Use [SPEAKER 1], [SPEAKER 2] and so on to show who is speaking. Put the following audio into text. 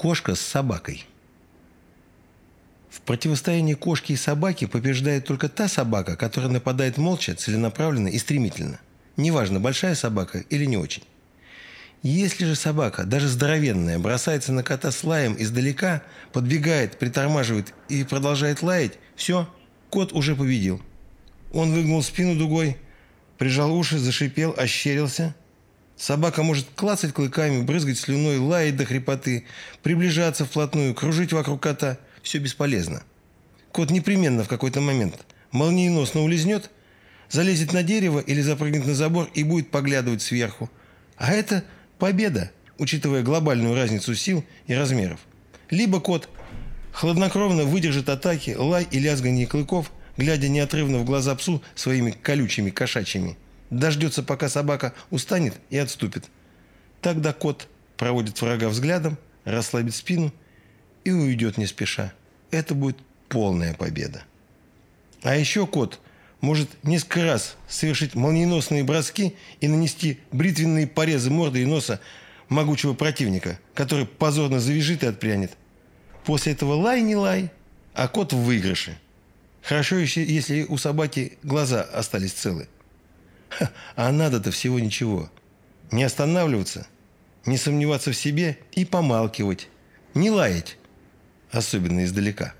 [SPEAKER 1] Кошка с собакой. В противостоянии кошки и собаки побеждает только та собака, которая нападает молча, целенаправленно и стремительно. Неважно, большая собака или не очень. Если же собака, даже здоровенная, бросается на кота с лаем издалека, подбегает, притормаживает и продолжает лаять, все, кот уже победил. Он выгнул спину дугой, прижал уши, зашипел, ощерился. Собака может клацать клыками, брызгать слюной, лаять до хрипоты, приближаться вплотную, кружить вокруг кота. Все бесполезно. Кот непременно в какой-то момент молниеносно улизнет, залезет на дерево или запрыгнет на забор и будет поглядывать сверху. А это победа, учитывая глобальную разницу сил и размеров. Либо кот хладнокровно выдержит атаки, лай и лязганье клыков – глядя неотрывно в глаза псу своими колючими кошачьими. Дождется, пока собака устанет и отступит. Тогда кот проводит врага взглядом, расслабит спину и уйдет не спеша. Это будет полная победа. А еще кот может несколько раз совершить молниеносные броски и нанести бритвенные порезы морды и носа могучего противника, который позорно завяжет и отпрянет. После этого лай не лай, а кот в выигрыше – Хорошо, если у собаки глаза остались целы. А надо-то всего ничего. Не останавливаться, не сомневаться в себе и помалкивать. Не лаять, особенно издалека.